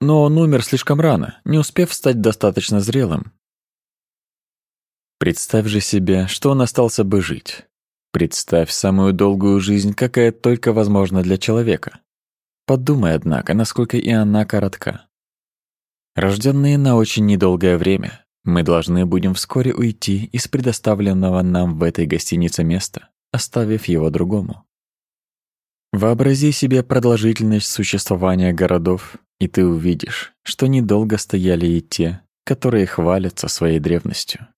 но он умер слишком рано, не успев стать достаточно зрелым. Представь же себе, что он остался бы жить. Представь самую долгую жизнь, какая только возможна для человека. Подумай, однако, насколько и она коротка. Рожденные на очень недолгое время, мы должны будем вскоре уйти из предоставленного нам в этой гостинице места, оставив его другому. Вообрази себе продолжительность существования городов, и ты увидишь, что недолго стояли и те, которые хвалятся своей древностью.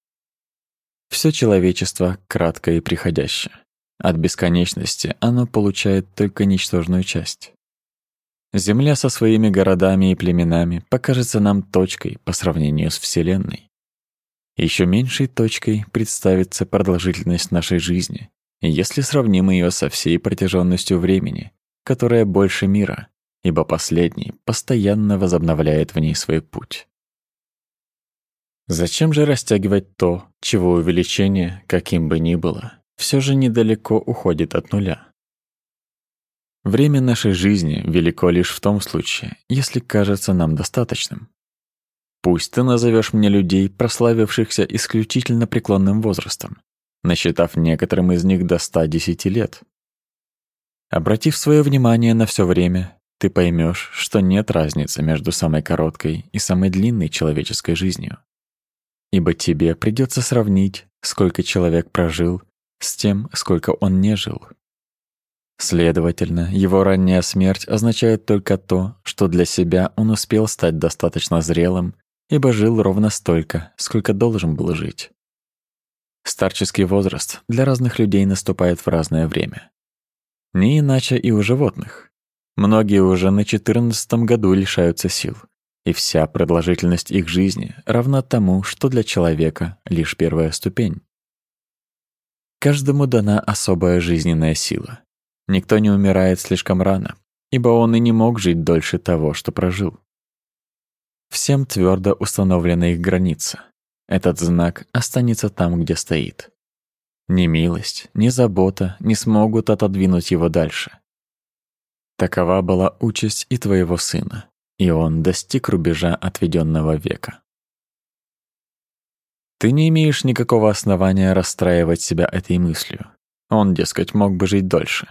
Все человечество кратко и приходящее. От бесконечности оно получает только ничтожную часть. Земля со своими городами и племенами покажется нам точкой по сравнению с Вселенной. Еще меньшей точкой представится продолжительность нашей жизни, если сравним ее со всей протяженностью времени, которая больше мира, ибо последний постоянно возобновляет в ней свой путь. Зачем же растягивать то, чего увеличение, каким бы ни было, все же недалеко уходит от нуля? Время нашей жизни велико лишь в том случае, если кажется нам достаточным. Пусть ты назовешь мне людей, прославившихся исключительно преклонным возрастом, насчитав некоторым из них до 110 лет. Обратив свое внимание на все время, ты поймешь, что нет разницы между самой короткой и самой длинной человеческой жизнью ибо тебе придется сравнить, сколько человек прожил, с тем, сколько он не жил. Следовательно, его ранняя смерть означает только то, что для себя он успел стать достаточно зрелым, ибо жил ровно столько, сколько должен был жить. Старческий возраст для разных людей наступает в разное время. Не иначе и у животных. Многие уже на четырнадцатом году лишаются сил и вся продолжительность их жизни равна тому, что для человека лишь первая ступень. Каждому дана особая жизненная сила. Никто не умирает слишком рано, ибо он и не мог жить дольше того, что прожил. Всем твердо установлена их граница. Этот знак останется там, где стоит. Ни милость, ни забота не смогут отодвинуть его дальше. Такова была участь и твоего сына и он достиг рубежа отведенного века. Ты не имеешь никакого основания расстраивать себя этой мыслью. Он, дескать, мог бы жить дольше.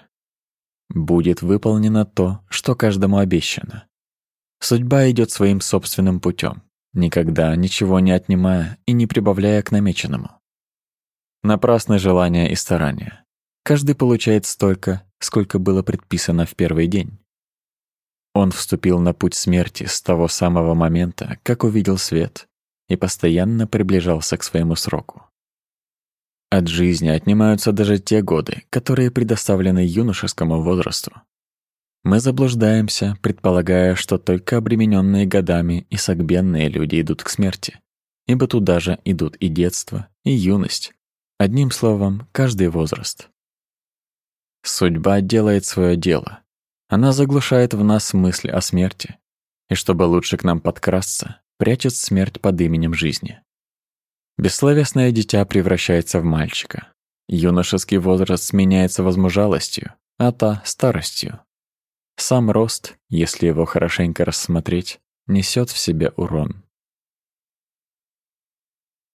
Будет выполнено то, что каждому обещано. Судьба идет своим собственным путем, никогда ничего не отнимая и не прибавляя к намеченному. Напрасны желания и старания. Каждый получает столько, сколько было предписано в первый день. Он вступил на путь смерти с того самого момента, как увидел свет, и постоянно приближался к своему сроку. От жизни отнимаются даже те годы, которые предоставлены юношескому возрасту. Мы заблуждаемся, предполагая, что только обремененные годами и согбенные люди идут к смерти, ибо туда же идут и детство, и юность, одним словом, каждый возраст. Судьба делает свое дело, она заглушает в нас мысли о смерти, и чтобы лучше к нам подкрасться, прячет смерть под именем жизни. Бессловесное дитя превращается в мальчика. Юношеский возраст сменяется возмужалостью, а та — старостью. Сам рост, если его хорошенько рассмотреть, несет в себе урон.